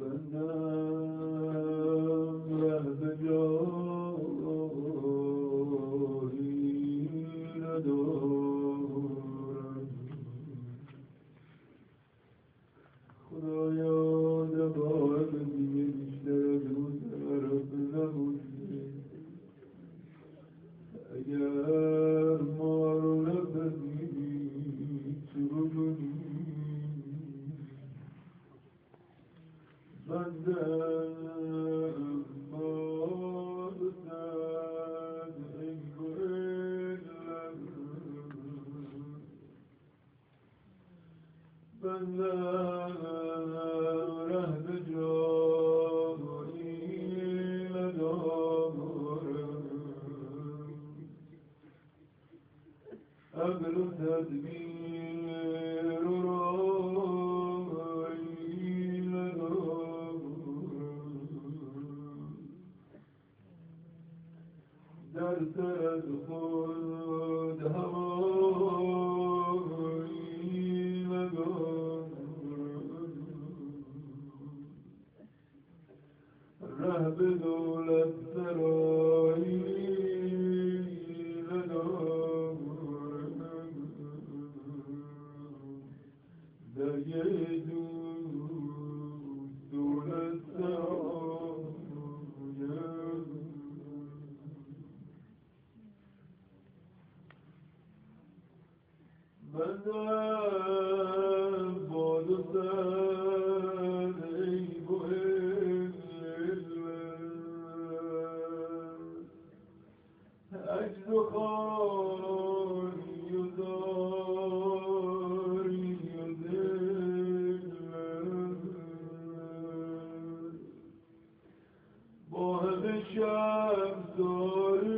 ربنا أكبر تكبير يجوز The doğru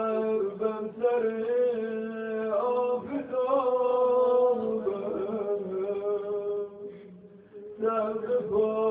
gözleri afet aldı Sevdi